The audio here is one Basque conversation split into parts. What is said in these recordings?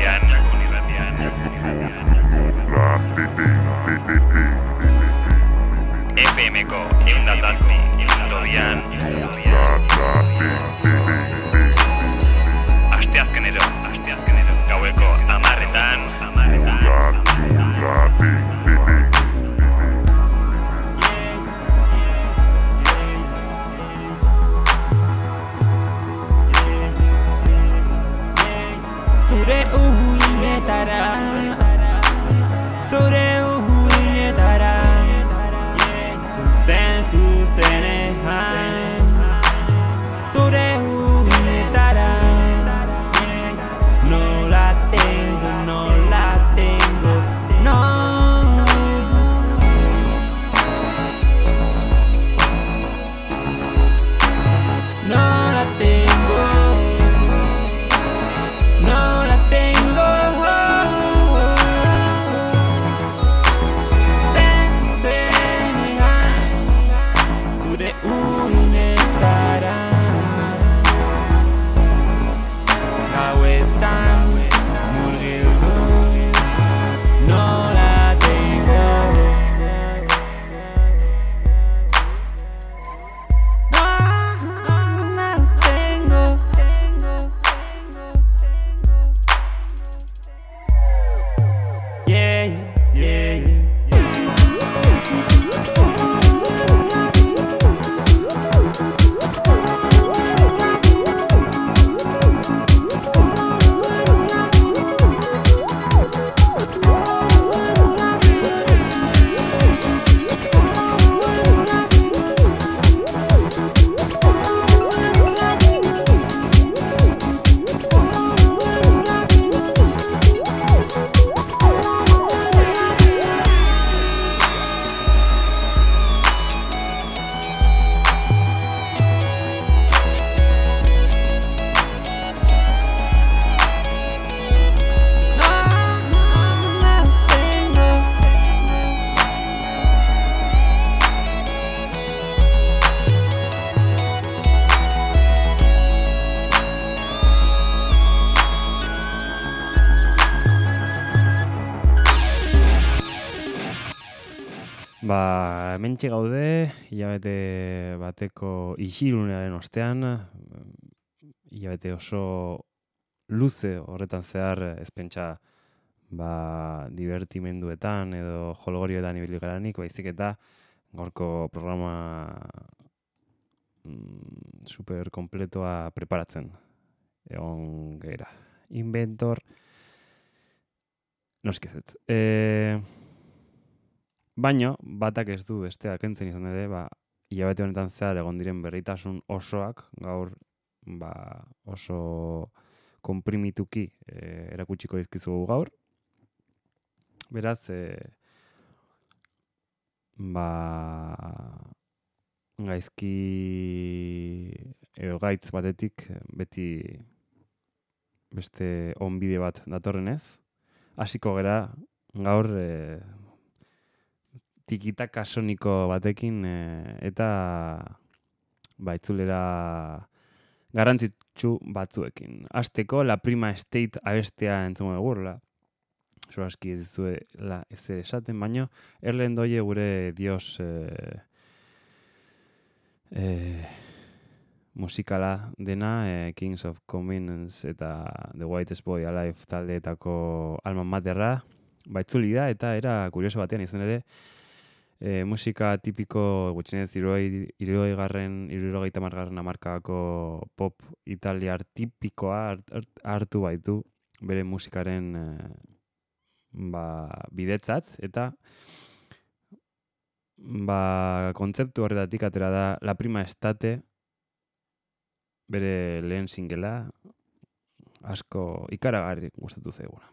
the end. Hementxe gaude, hilabete bateko isilunearen ostean, hilabete oso luze horretan zehar ez pentsa ba, divertimenduetan edo jolgorioetan ibili garanik, baizik eta gorko programa mm, super kompletoa preparatzen. Egon gera. Inventor, noskizetz. E, Baino, batak ez du bestea kentzen izan ere, ba, hilabete honetan zehar egon diren berritasun osoak, gaur ba, oso konprimituki e, erakutsiko dizkizugu gaur. Beraz, e, ba, gaizki edo gaitz batetik beti beste onbide bat datorrenez. Hasiko gera gaur e, tikitaka soniko batekin e, eta ba, itzulera garrantzitsu batzuekin. Azteko, La Prima Estate abestea entzungo dugu, la, Zora aski ez zuela ez esaten, baino erlehen doie gure dios e, e, musikala dena e, Kings of Convenience eta The Whitest Boy Alive taldeetako alma materra baitzuli da eta era kurioso batean izan ere e, musika tipiko gutxinez iroi garren, irurogeita margarren amarkako pop italiar tipikoa hart- hart- hartu baitu bere musikaren e, ba, bidetzat eta ba, kontzeptu horretatik atera da La Prima Estate bere lehen singela asko ikaragarri gustatu zaiguna.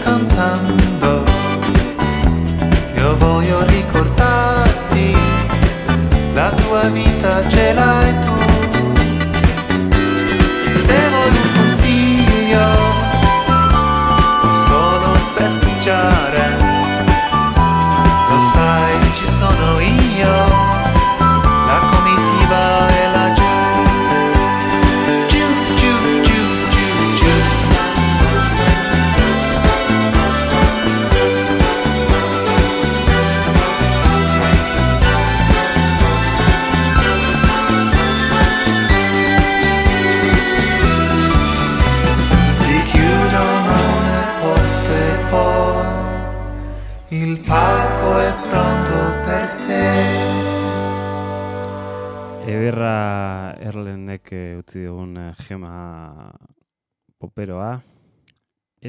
come, come.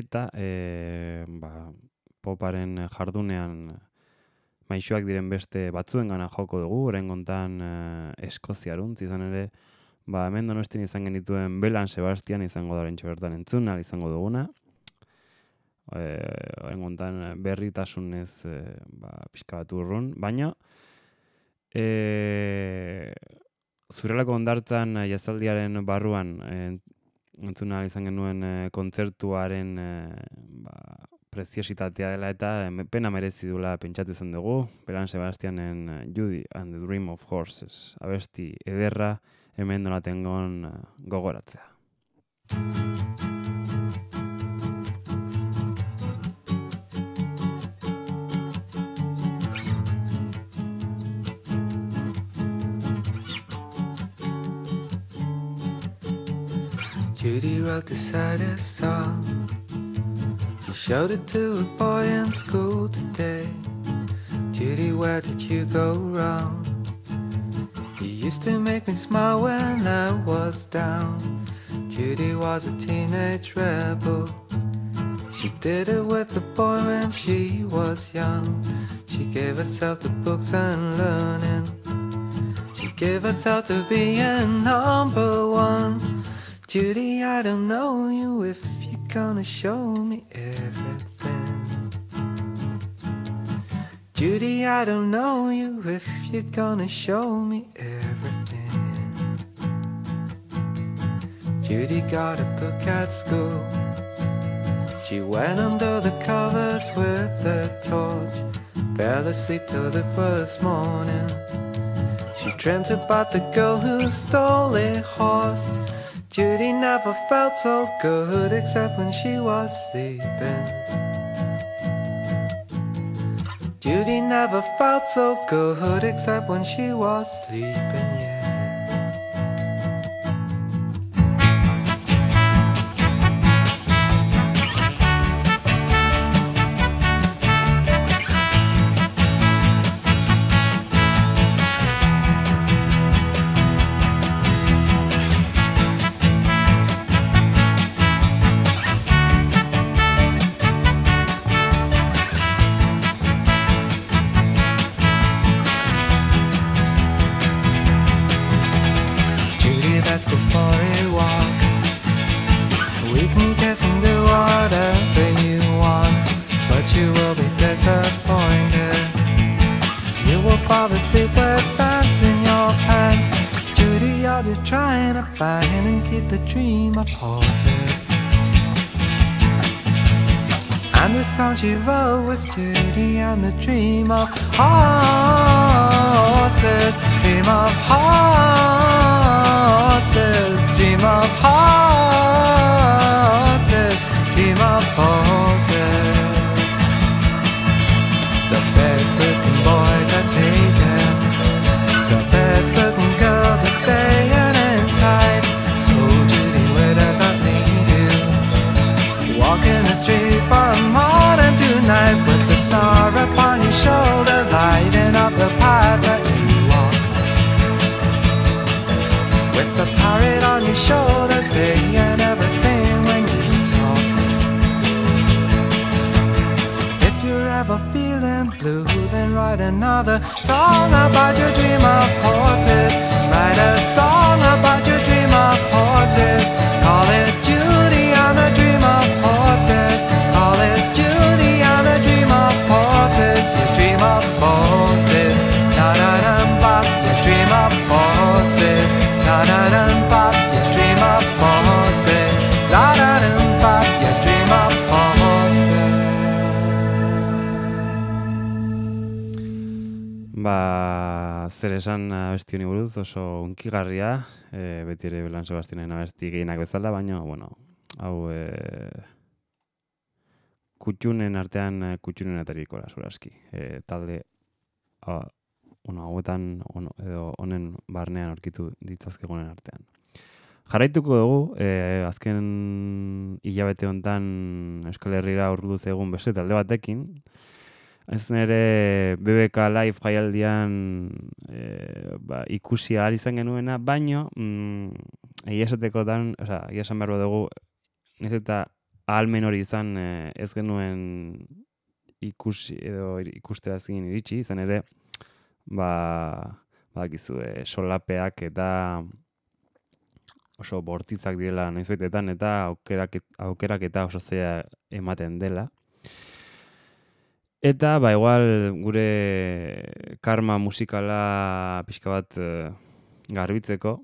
Eta e, ba, poparen jardunean maixoak diren beste batzuengana joko dugu, orain kontan e, Eskoziaruntz izan ere ba, hemen donostin izan genituen Belan Sebastian izango da oraintxe bertan entzun, izango duguna. E, orain kontan berritasunez e, ba, pixka bat urrun, baina e, zurelako ondartzan eh, jazaldiaren barruan entzun izan genuen e, kontzertuaren e, ba, preziositatea dela eta em- pena merezi dula pentsatu izan dugu, Belan Sebastianen eh, Judy and the Dream of Horses, abesti ederra hemen donatengon eh, gogoratzea. Judy wrote the saddest song. She showed it to a boy in school today. Judy, where did you go wrong? You used to make me smile when I was down. Judy was a teenage rebel. She did it with a boy when she was young. She gave herself to books and learning. She gave herself to being number one. Judy, I don't know you if you're gonna show me everything. Judy, I don't know you if you're gonna show me everything. Judy got a book at school. She went under the covers with a torch. Fell asleep till the first morning. She dreamt about the girl who stole a horse. Judy never felt so good except when she was sleeping. Judy never felt so good except when she was sleeping, trying to find and keep the dream of horses. And the song she wrote was Judy and the dream of horses. Dream of horses. Dream of horses. Dream of poses. Star upon your shoulder, lighting up the path that you walk. With the parrot on your shoulder, saying everything when you talk. If you're ever feeling blue, then write another song about your dream of horses. Write a song about your dream of horses. Call it Judy zer esan abesti honi buruz oso unkigarria, e, beti ere Belan Sebastianen abesti gehienak bezala, baina, bueno, hau e, kutxunen artean e, kutxunen atariko zuraski. E, talde, a, bueno, hauetan, ono, edo honen barnean aurkitu ditzazkegunen artean. Jarraituko dugu, e, azken hilabete hontan Euskal Herrira urdu egun beste talde batekin, Ez nere BBK Live jaialdian e, ba, ikusi ahal izan genuena, baino, mm, egia esatekotan, oza, egia esan behar dugu, ez eta ahalmen hori izan e, ez genuen ikusi edo ikustera zin iritsi, izan ere, ba, badakizu, e, solapeak eta oso bortitzak direla nahizuetetan eta aukerak, aukerak eta oso zea ematen dela. Eta, ba, igual, gure karma musikala pixka bat eh, garbitzeko,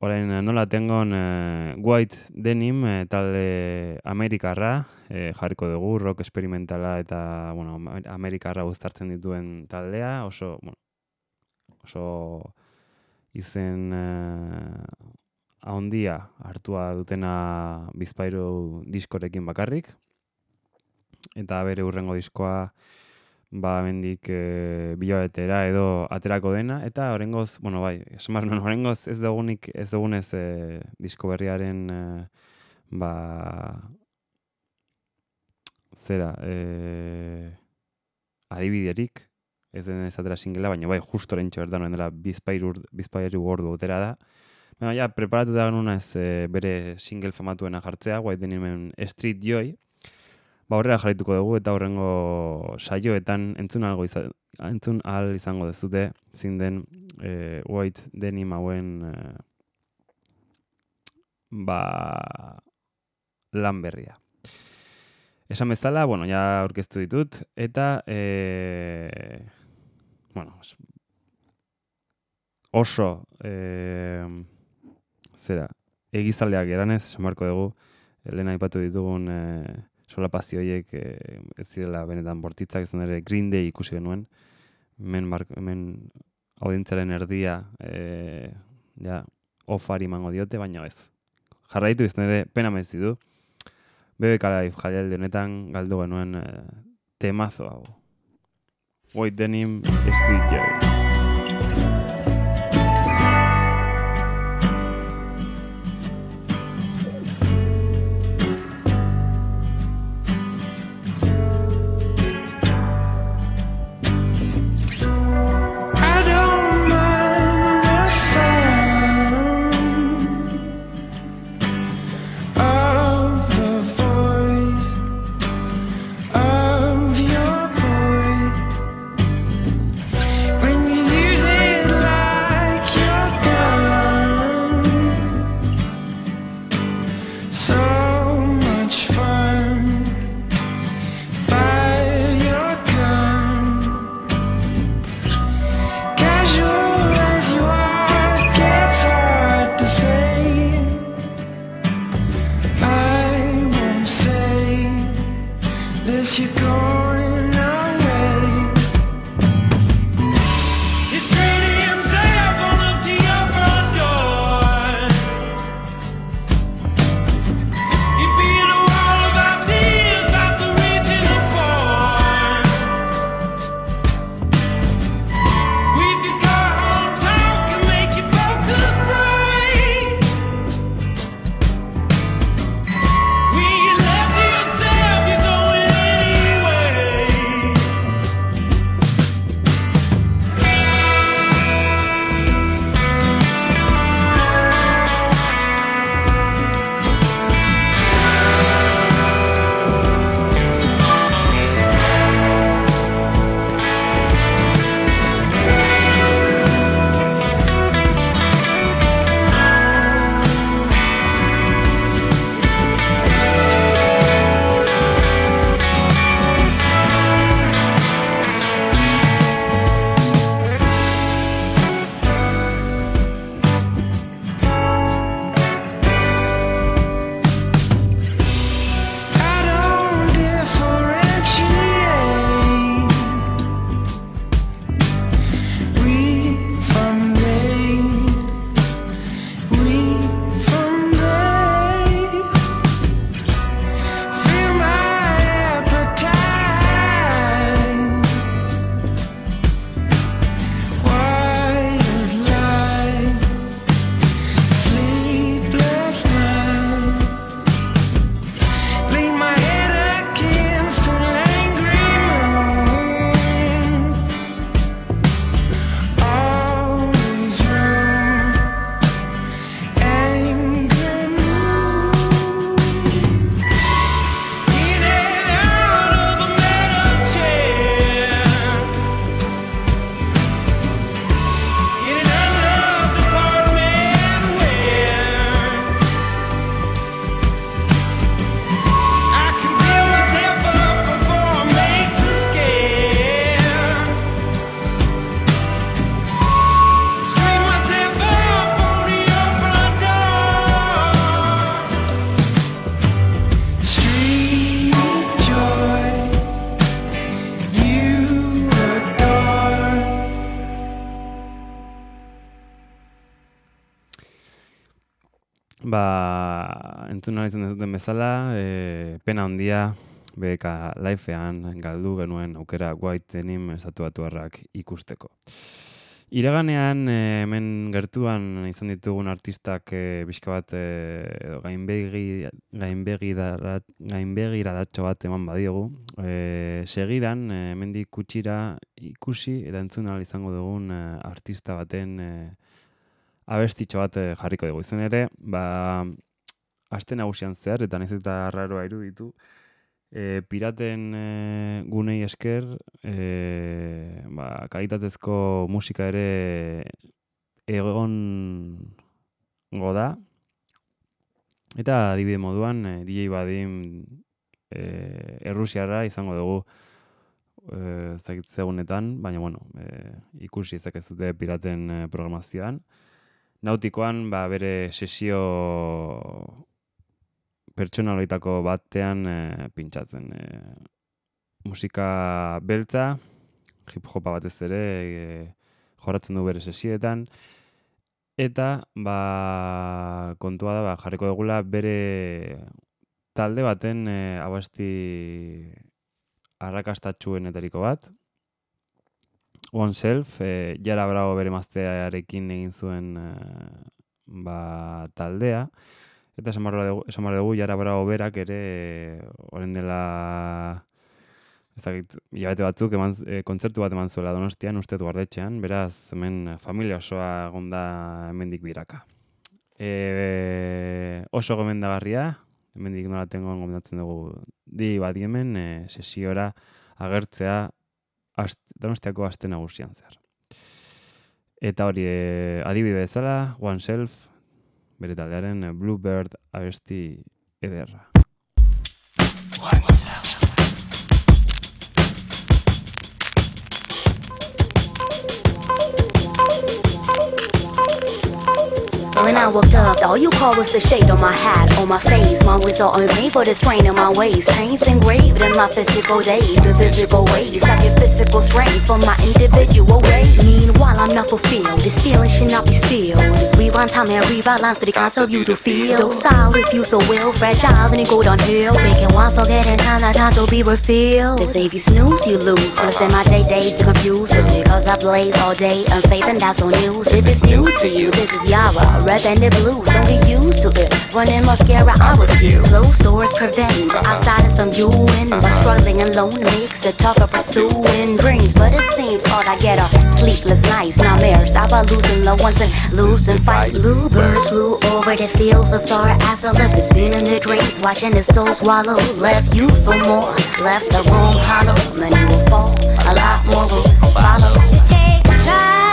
orain eh, nola tengon eh, White Denim eh, talde Amerikarra, eh, jarriko dugu, rock experimentala eta, bueno, Amer- Amerikarra guztartzen dituen taldea, oso, bueno, oso izen eh, ahondia hartua dutena bizpairu diskorekin bakarrik, eta bere urrengo diskoa ba mendik e, bilabetera edo aterako dena eta oraingoz, bueno bai, esan behar nuen, oraingoz ez dugunik ez dugunez e, disko berriaren e, ba zera e, adibiderik ez den ez atera singela, baina bai, justo orentxe bertan orain dela bizpairu, bizpairu ordu otera da. Baina ja, preparatuta genuna ez e, bere single famatuena jartzea, White Denimen Street Joy, ba horrela jarraituko dugu eta horrengo saioetan entzun algo izan, entzun ahal izango dezute zin den e, white denim hauen e, ba lan berria. Esan bezala, bueno, ja aurkeztu ditut eta e, bueno, oso e, zera, egizaleak eranez, esan beharko dugu, lehen aipatu ditugun e, solapazio horiek e, ez zirela benetan bortitzak izan ere Green Day ikusi genuen. Hemen, mark, hemen audientzaren erdia e, ja, ofari mango diote, baina ez. Jarraitu izan ere pena merezi du. BBK Live jaialdi honetan galdu genuen e, temazo hau. White Denim Street ba, entzun nahi izan duten bezala, e, pena handia, BK Lifean galdu genuen aukera White Denim estatu batuarrak ikusteko. Iraganean, eh, hemen gertuan izan ditugun artistak e, pixka bat e, edo gainbegi, gainbegirat- gainbegiradatxo bat eman badiogu. E, segidan, hemendik kutsira ikusi eta entzun izango dugun e, artista baten e, abestitxo bat e, jarriko dugu. Izan ere, ba, aste nagusian zehar, eta nahiz eta raroa iruditu, e, piraten e, gunei esker, e, ba, kalitatezko musika ere egon goda. Eta adibide moduan, e, DJ Badim e, Errusiara izango dugu e, zegunetan, baina bueno, e, ikusi ezakezute piraten programazioan. Nautikoan, ba, bere sesio pertsonaloitako batean e, pintxatzen. E, musika beltza, hip hopa batez ere, e, joratzen du bere sesioetan, eta ba, kontua da ba, jarriko dugula bere talde baten e, abasti arrakastatxuenetariko bat. One Self, e, Jara Bravo bere maztearekin egin zuen e, ba, taldea. Eta esan behar dugu, Jara Bravo berak ere e, orain dela ezagit, hilabete batzuk eman, e, kontzertu bat eman zuela donostian, uste guardetxean, beraz hemen familia osoa egonda hemendik biraka. E, oso gomendagarria, hemendik nola tengoan gomendatzen dugu di bat hemen e, sesiora agertzea ast, donostiako aste nagusian zehar. Eta hori, e, adibide bezala, One Self, bere taldearen Bluebird abesti ederra. When I woke up, all you called was the shade on my hat, on my face. My whistle on me for the strain in my ways. Pain's engraved in my physical days, physical ways. I get physical strength from my individual ways. Meanwhile, I'm not fulfilled. This feeling should not be still. Rewind time and rewrite lines for the concept you to feel. Docile so will, fragile, then it go downhill. Making one forgetting time, not time to be refilled. They say if you snooze, you lose. Spend my day days to confuse. Is it cause I blaze all day, unfaith and that's on news. If it's new to you, this is Yara, red banded blues. Don't get used to it. Running mascara, I refuse. Closed doors prevent uh-huh. outsiders from you and but uh-huh. struggling alone makes it tougher pursuing dreams. But it seems all I get are sleepless nights, nightmares about losing loved ones and losing fight. Bluebirds flew over the fields of sorrow as I left the scene in the dreams, watching the soul swallow. Left you for more, left the room hollow. Many will fall, a lot more will follow. Take drugs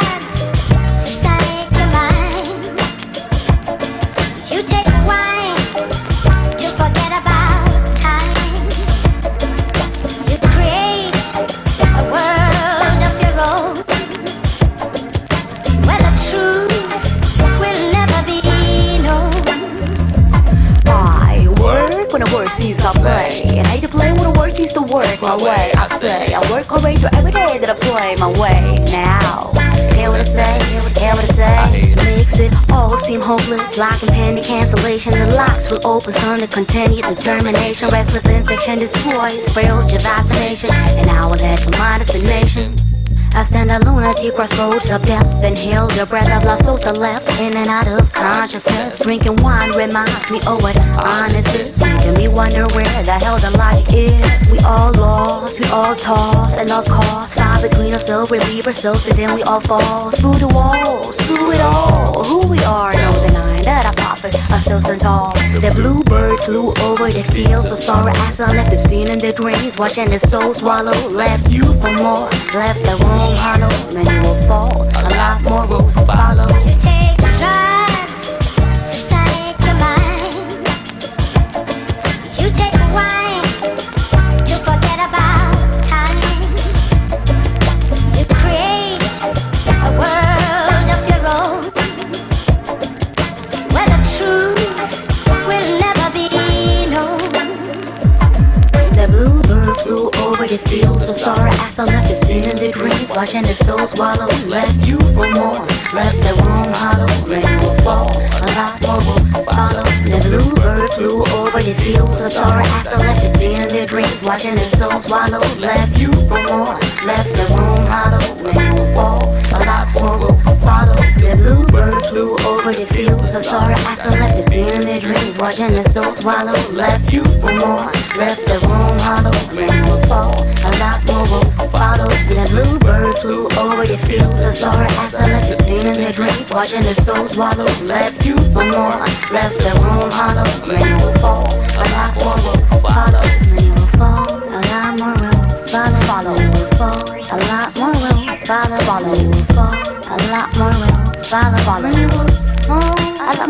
work sees I play. And I to play when the word sees to work my way. I say I work my way through every day that I play my way. Now, hear what I say, hear what I say. Makes it all seem hopeless, like impending cancellation. The locks will open, son to continue determination. Restless infection destroys, of vaccination. And I will head for my destination. I stand alone at the crossroads of death and hell. The breath of lost souls are left in and out of consciousness. Drinking wine reminds me of what honest is. Making me wonder where the hell the light is. We all lost, we all tossed and lost cause. Fight between ourselves, relieve ourselves, and then we all fall through the walls, through it all. Who we are, no denying that I profit ourselves and tall. The bluebird flew over the fields of sorrow as I left the scene in the dreams, watching the soul swallow. Left you for more, left the room hollow. Many will fall, a lot more will follow. Over the fields. So sorry, as I left scene in the dreams, watching the souls swallow. Left you for more, left that room hollow. Rain will fall, a lot more will follow. The bluebird flew over the fields. So sorry, as I left the scene in the dreams, watching the souls swallow. Left you for more, left the room hollow. Rain will fall, a lot more will follow. The bluebird flew over the fields. So sorry, as I left the scene in the dreams, watching the souls swallow. Left you for more, left the room hollow. Rain will fall, a lot more will follow. The bluebird flew over the fields. I saw her as I left the scene in the dreams, watching the soul swallow. Left you for more, left the room hollow. Rain will fall, a more will follow. Rain will more will follow. Follow will more will follow. Follow will more will follow. Follow will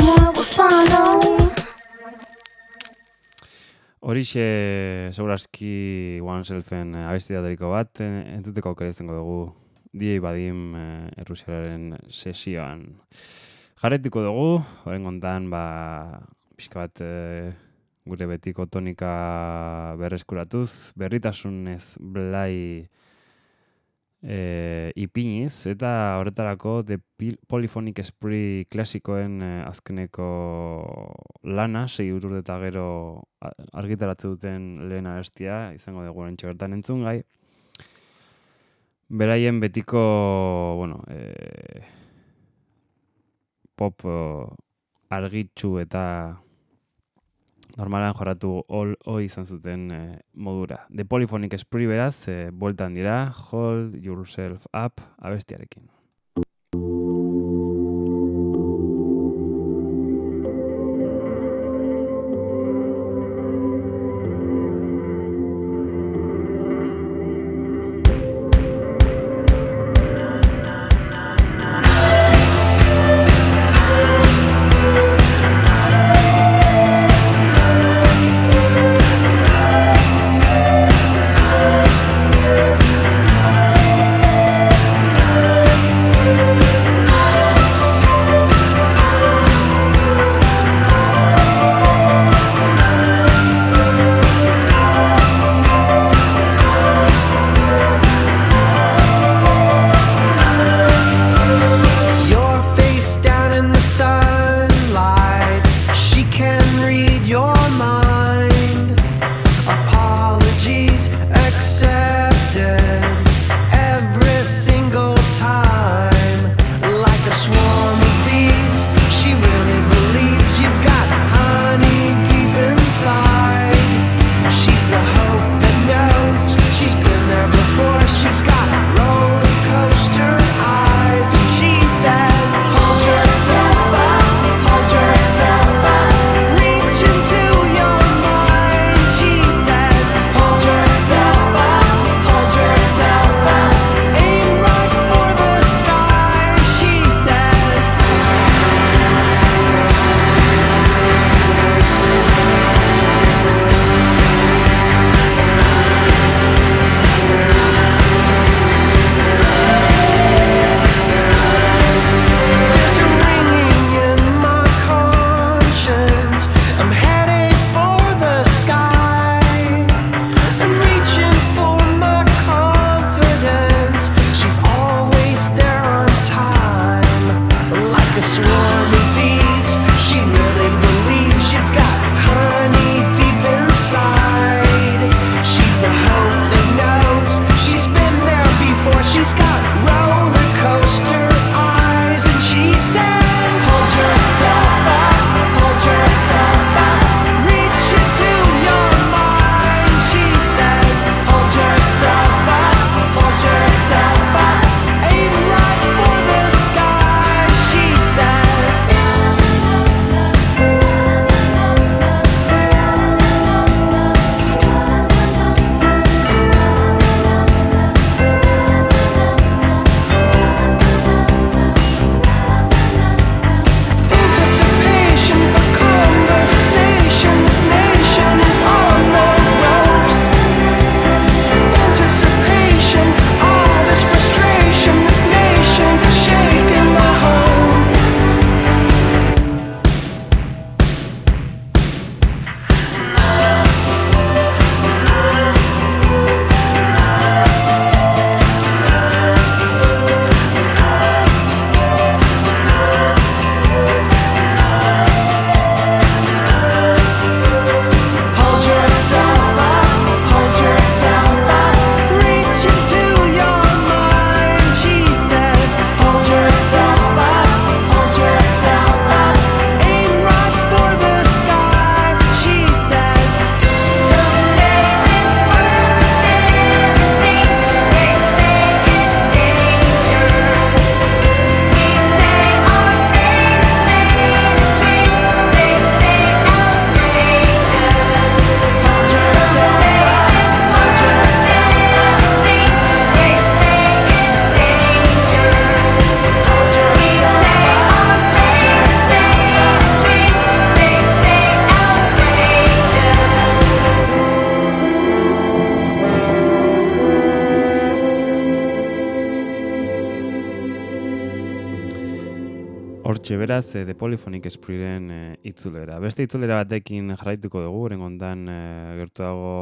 more will follow. Horixe, segurazki One Selfen eh, abestiatariko bat, eh, entzuteko aukera izango dugu DJ Badim eh, Errusiaren sesioan. Jarretiko dugu, horren kontan, ba, pixka bat eh, gure betiko tonika berreskuratuz, berritasunez blai e, ipiniz, eta horretarako The Polyphonic Spree klasikoen eh, azkeneko lana, sei urur eta gero a- argitaratze duten lehen abestia, izango dugu orentxe bertan entzun gai. Beraien betiko, bueno, e, pop o, argitsu eta normalan jorratu ol hoi izan zuten eh, modura. The Polyphonic Spree beraz, eh, bueltan dira, Hold Yourself Up abestiarekin. Beraz, e, The Polyphonic Spreeden e, itzulera. Beste itzulera batekin jarraituko dugu, horren ondan e, gertuago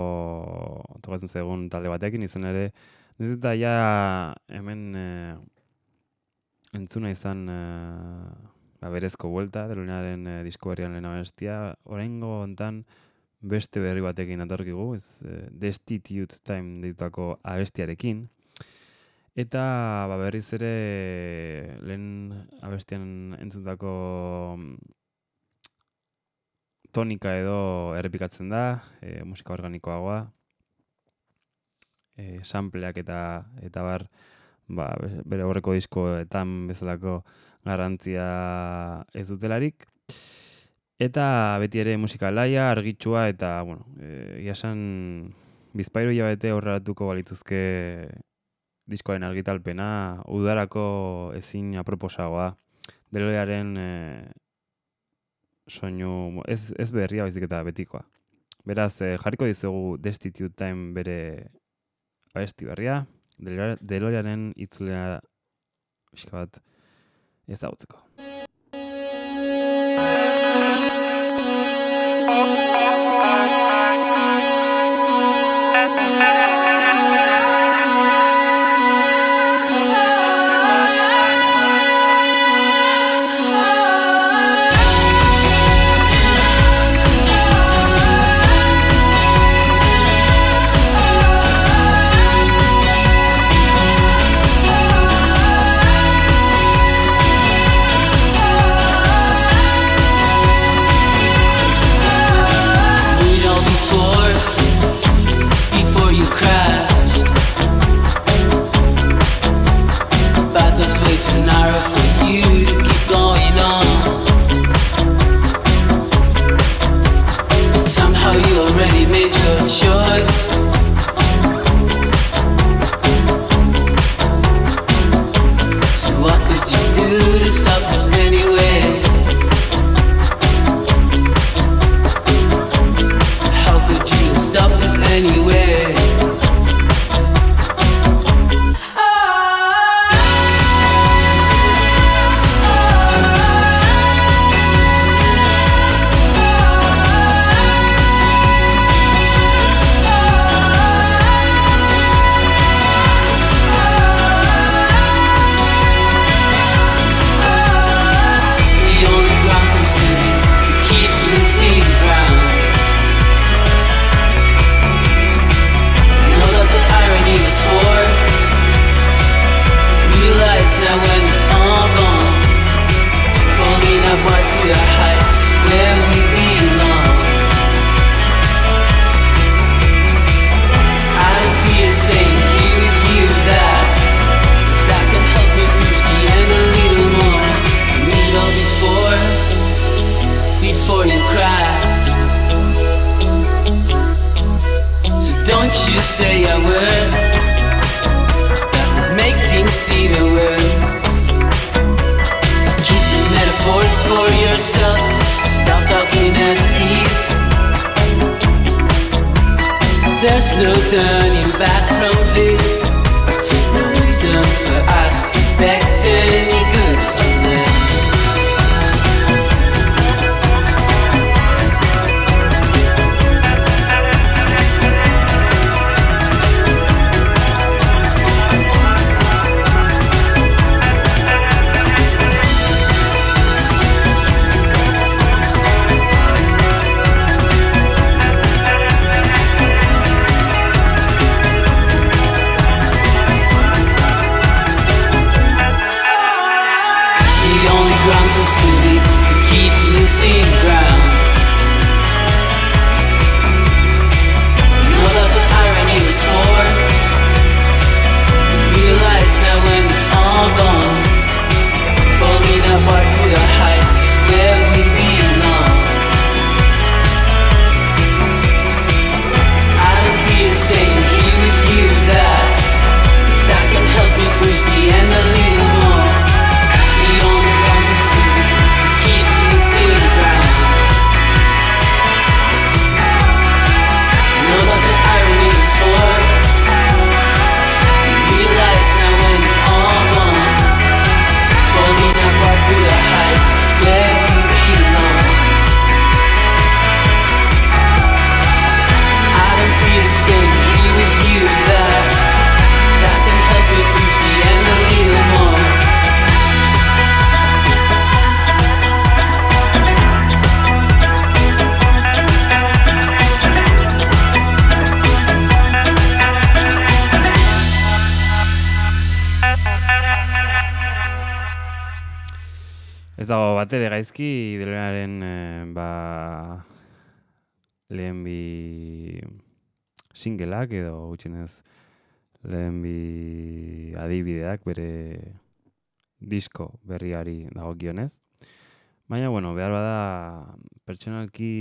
tokatzen zaigun talde batekin, izan ere, ez eta ja hemen e, entzuna izan e, ba, berezko buelta, delunaren e, disko berrian lehen abestia, horrengo ontan beste berri batekin datorkigu, ez, e, Destitute Time ditutako abestiarekin, Eta ba, berriz ere lehen abestian entzuntako mm, tonika edo errepikatzen da, e, musika organikoagoa, e, sampleak eta eta bar ba, bere horreko diskoetan bezalako garrantzia ez dutelarik. Eta beti ere musika laia, argitsua eta, bueno, e, iasan bizpairu jabete horrelatuko balituzke diskoaren argitalpena udarako ezin aproposagoa. Deloiaren e, soinu, ez, ez berria baizik eta betikoa. Beraz, e, jarriko dizugu Destitute Time bere abesti berria, Deloiaren itzulea bat ezagutzeko. Singleak edo gutxienez lehen bi adibideak bere disko berriari dagokionez. Baina, bueno, behar bada pertsonalki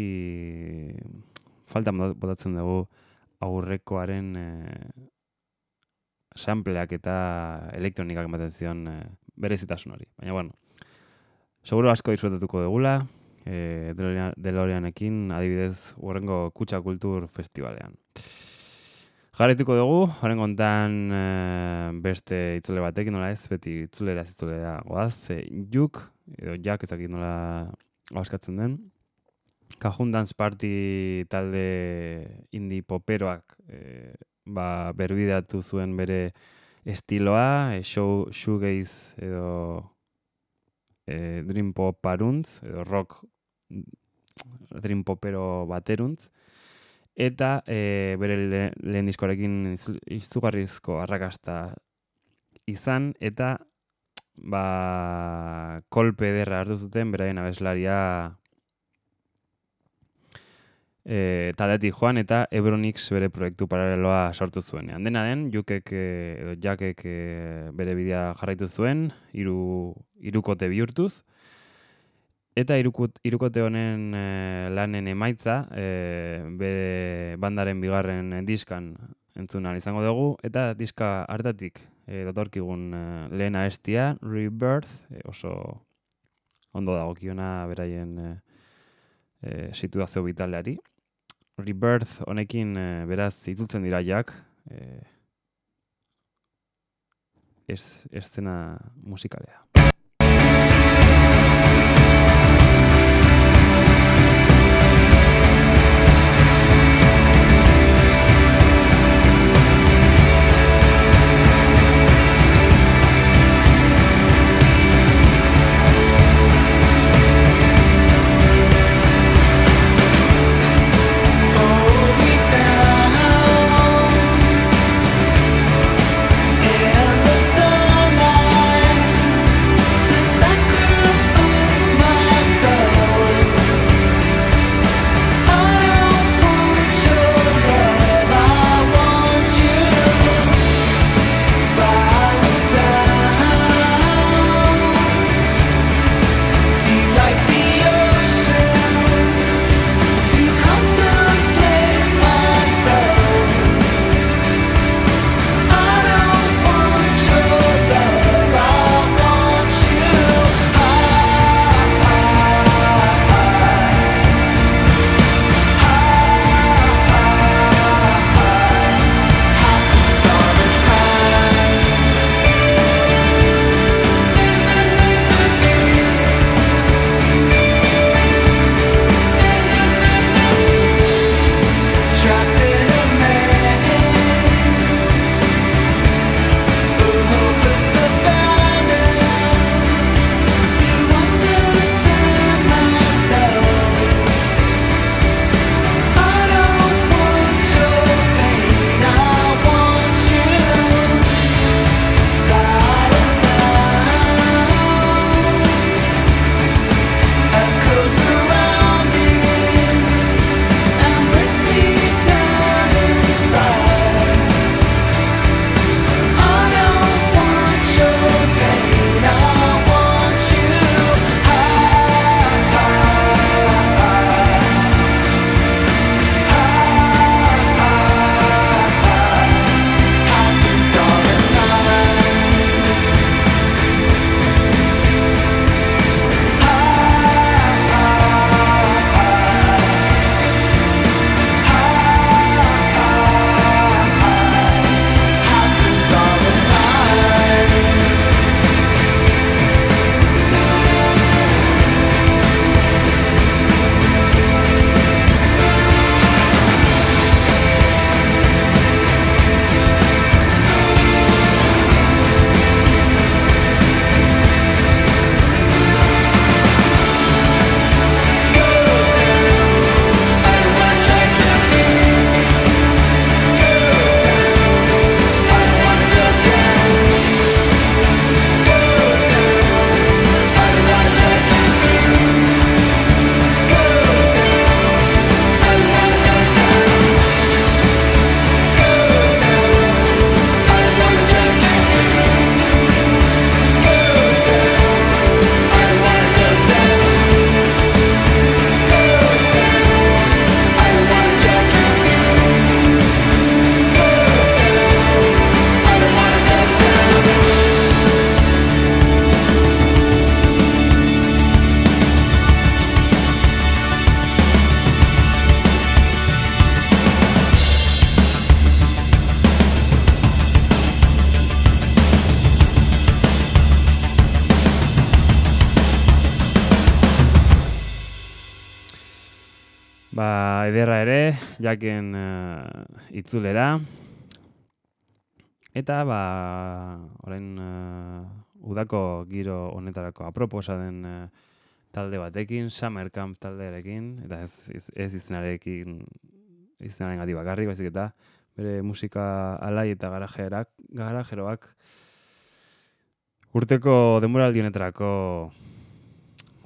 faltan bota- botatzen dugu aurrekoaren eh, sampleak eta elektronikak ematen zion eh, berezitasun hori. Baina, bueno, seguro asko disfrutatuko dugula, eh, Delorean, Deloreanekin, adibidez, urrengo Kutsa Kultur Festivalean. Jarraituko dugu, horren kontan eh, beste itzule batekin, nola ez, beti itzulera itzulera goaz, e, juk, edo jak ezakit nola hauskatzen den. Cajun Dance Party talde indie poperoak e, ba, berbideatu zuen bere estiloa, e, show, shoegaze edo e, dream pop paruntz, edo rock dream popero bateruntz. Eta e, bere le, lehen diskoarekin izu- izugarrizko arrakasta izan, eta ba, kolpe ederra hartu zuten beraien abeslaria e, taldetik joan eta Ebronix bere proiektu paraleloa sortu zuenean. Dena den, jukek e, edo jakek e, bere bidea jarraitu zuen, hiru hirukote bihurtuz, Eta irukut, irukote honen e, lanen emaitza e, bere bandaren bigarren eh, diskan entzun ahal izango dugu eta diska hartatik e, datorkigun e, lehena estia, Rebirth, e, oso ondo dagokiona beraien e, e, situazio vitaleari. Rebirth honekin e, beraz itzultzen dira jak e, ez, eszena musikalea. Jaken uh, itzulera. Eta, ba, orain uh, udako giro honetarako aproposa den uh, talde batekin, Summer Camp taldearekin, eta ez, ez, ez izenarekin, izenaren gati bakarrik, baizik eta bere musika alai eta garajerak, garajeroak urteko denboraldi honetarako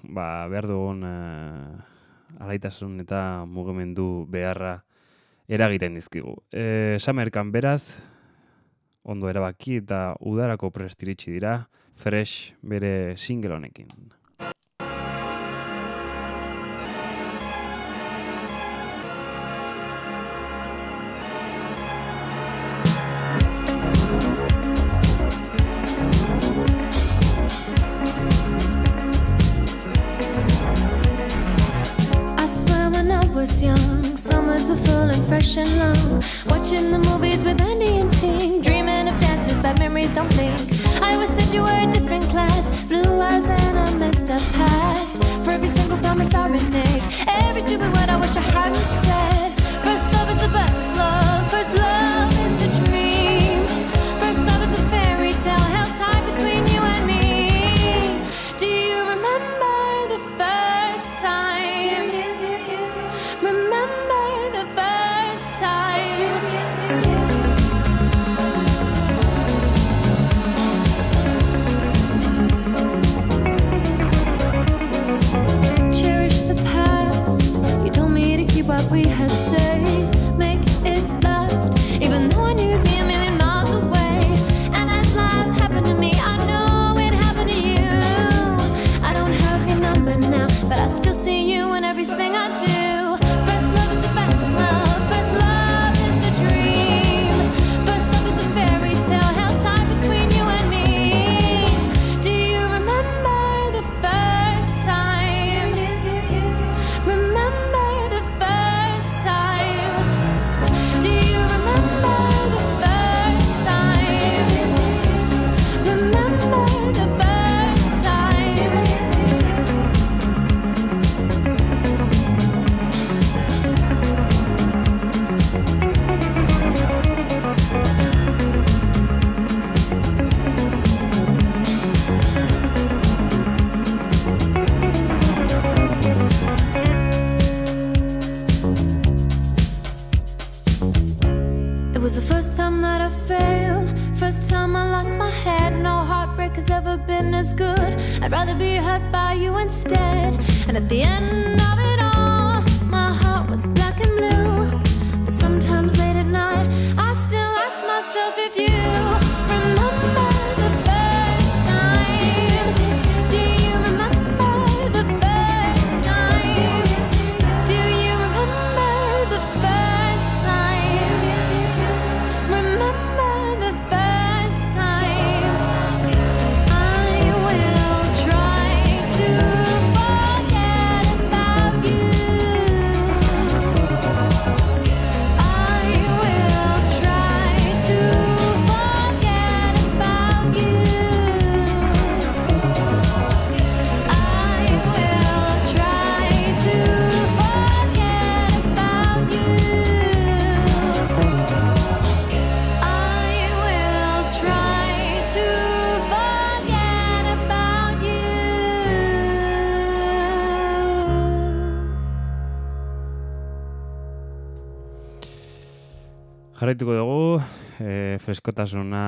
ba, behar dugun uh, alaitasun eta mugimendu beharra eragiten dizkigu. E, Samerkan beraz, ondo erabaki eta udarako prestiritsi dira, fresh bere single honekin. I swear when I was young, summers were full and fresh and long. Watching the movies with Andy and Pink, dreaming of dances, bad memories don't blink. I always said you were a different class, blue eyes and a messed up past. For every single promise I reneged, every stupid word I wish I hadn't said. First love is the best love, first love Heartbreak has ever been as good. I'd rather be hurt by you instead. And at the end of it all, my heart was black and blue. But sometimes late at night, I still ask myself if you Jarraituko dugu, e, freskotasuna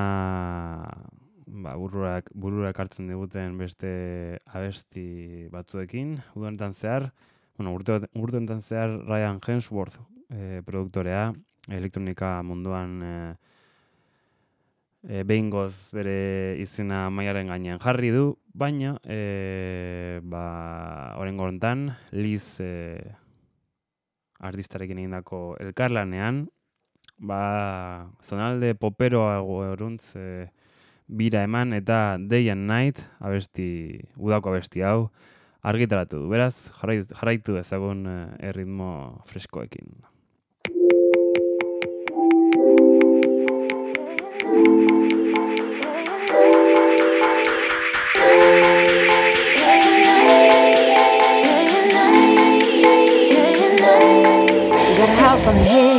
ba, bururak, bururak hartzen diguten beste abesti batzuekin, udanetan zehar, bueno, urte, urte zehar Ryan Hemsworth e, produktorea, elektronika munduan e, e, behingoz bere izena maiaren gainean jarri du, baina e, ba, orengo honetan Liz e, artistarekin egindako elkarlanean, ba, zonalde poperoa goruntz e, eh, bira eman eta Day and Night abesti, udako abesti hau, argitaratu du. Beraz, jarraitu, jarraitu ezagun eh, erritmo freskoekin. Got a house on the hill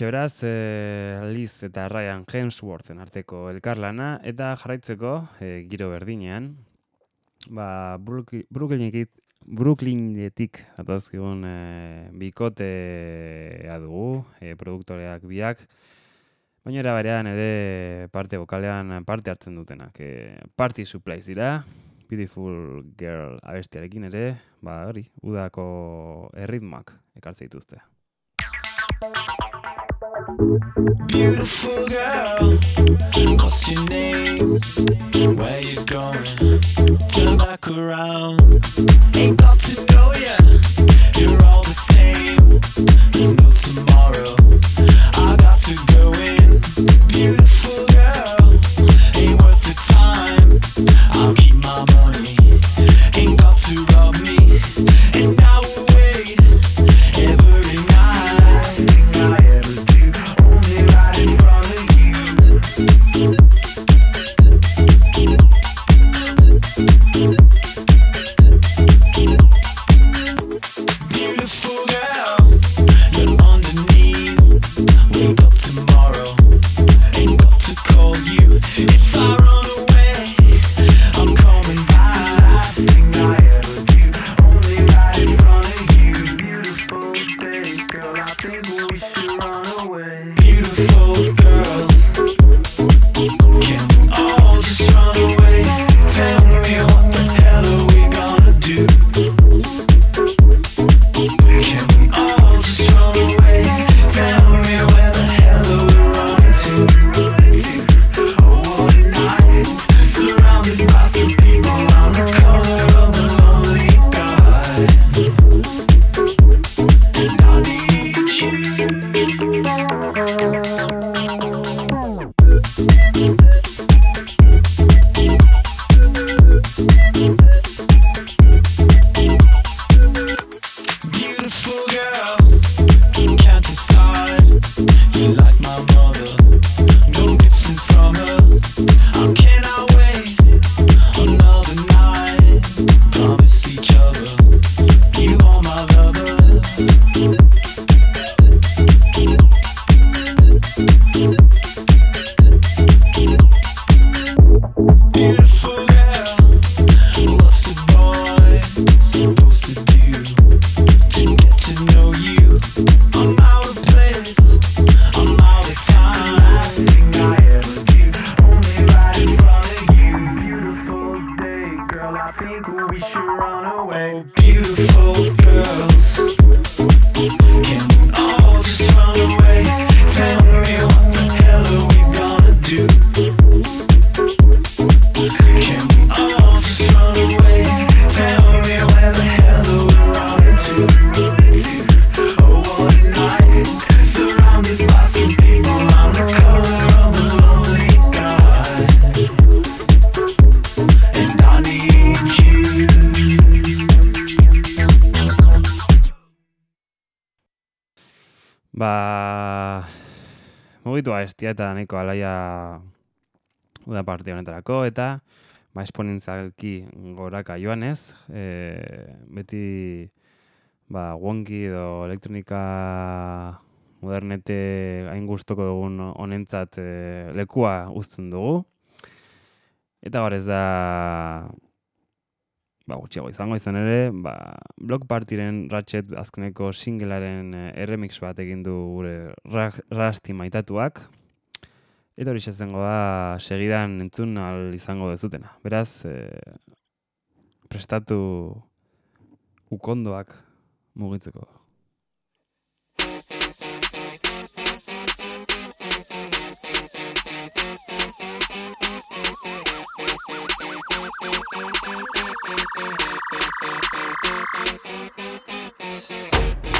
Horixe beraz, e, Liz eta Ryan Hemsworthen arteko elkarlana, eta jarraitzeko, e, giro berdinean, ba, Brooklynetik, Brooklynetik atazkigun e, bikotea dugu, e, produktoreak biak, baina era barean ere parte bokalean parte hartzen dutenak. E, party supplies dira, Beautiful Girl abestiarekin ere, ba hori, udako erritmak ekartze dituzte. Beautiful girl, what's your name? Where you going? Turn back around. Ain't got to go yet. You're all the same. You know mugitu estia eta nahiko alaia uda partia honetarako, eta ba, esponentzalki goraka joanez, e, beti ba, wonki edo elektronika modernete hain gustoko dugun honentzat e, lekua uzten dugu. Eta gaur ez da ba, gutxiago izango izan ere, ba, Block Partyren Ratchet azkeneko singlearen eh, remix bat egin du gure ra rasti maitatuak. Eta hori zengo da segidan entzun al izango dezutena. Beraz, eh, prestatu ukondoak mugitzeko. Thank you.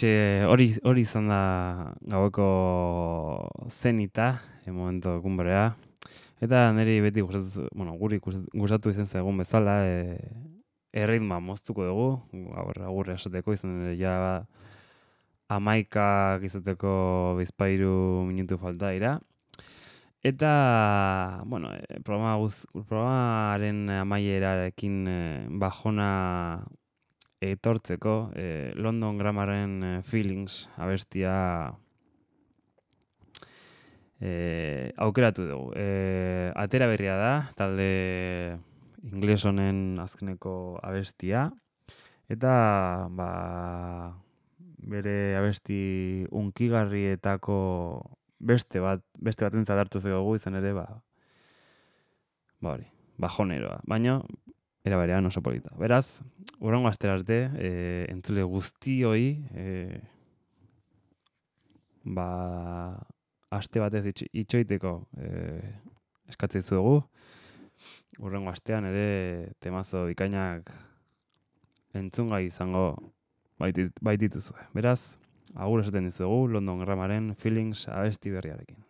Hortxe, hori, hori izan da gaueko zenita, e momento kumbrea. Eta niri beti gustatu, bueno, guri gust- gustatu izan zaigun bezala, e, erritma moztuko dugu, gaur agurre esateko izan ere ja amaikak izateko bizpairu minutu falta dira. Eta, bueno, e, programa guz, programaren amaierarekin e, bajona etortzeko e, London Grammaren eh, Feelings abestia e, aukeratu dugu. E, atera berria da, talde ingles honen azkeneko abestia, eta ba, bere abesti unkigarrietako beste bat, beste batentzat hartu zego izan ere, ba, ba hori, bajoneroa. Baina, era berean oso polita. Beraz, urrengo astera arte, e, entzule guztioi, e, ba, aste batez itxoiteko e, eskatzen dugu. Urrengo astean ere temazo bikainak entzungai izango baitituzue. Beraz, agur esaten dizugu London Gramaren Feelings abesti berriarekin.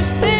first thing